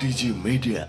DJ Media.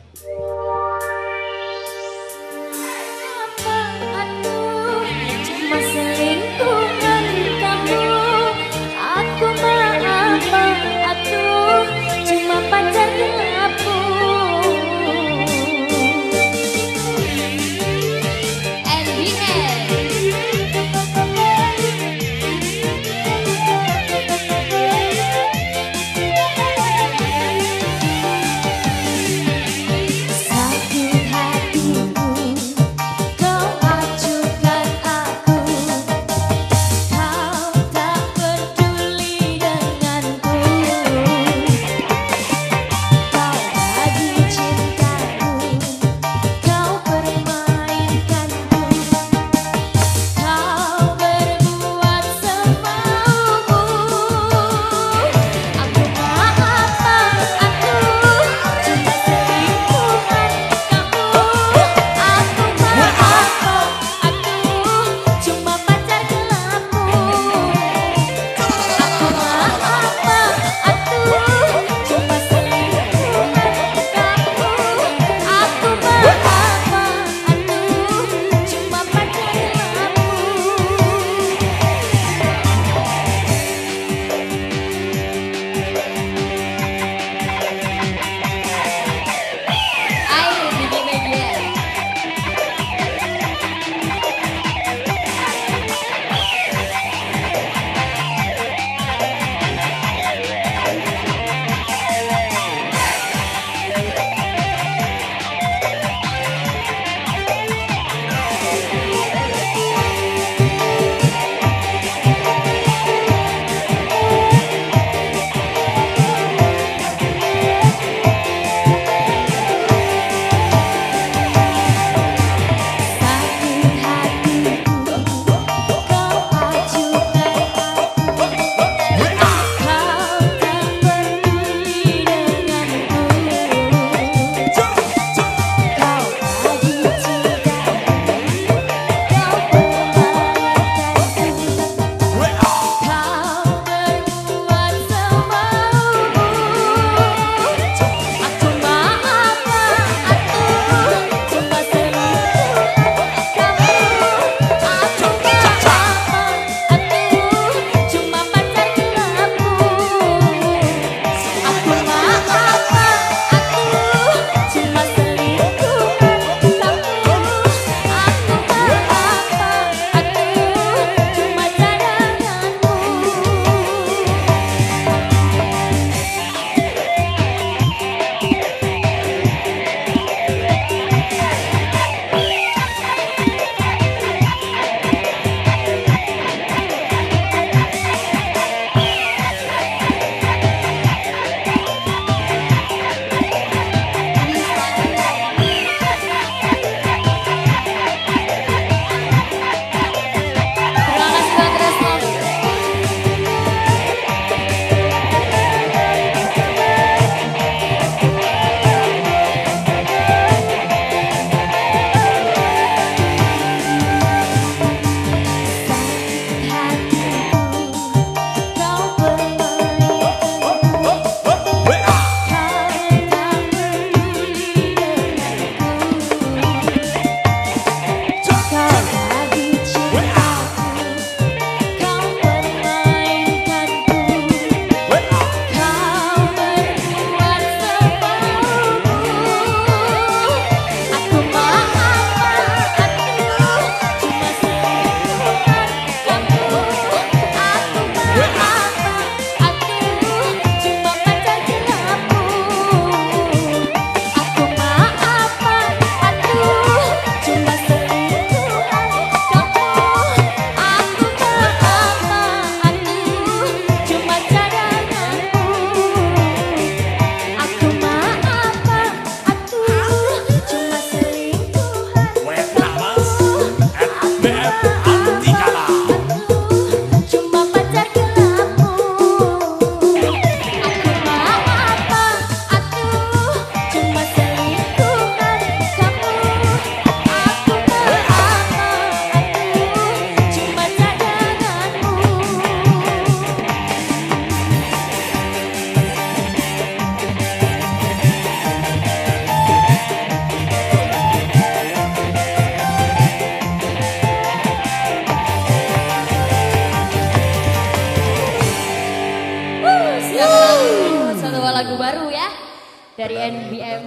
Dari NBM.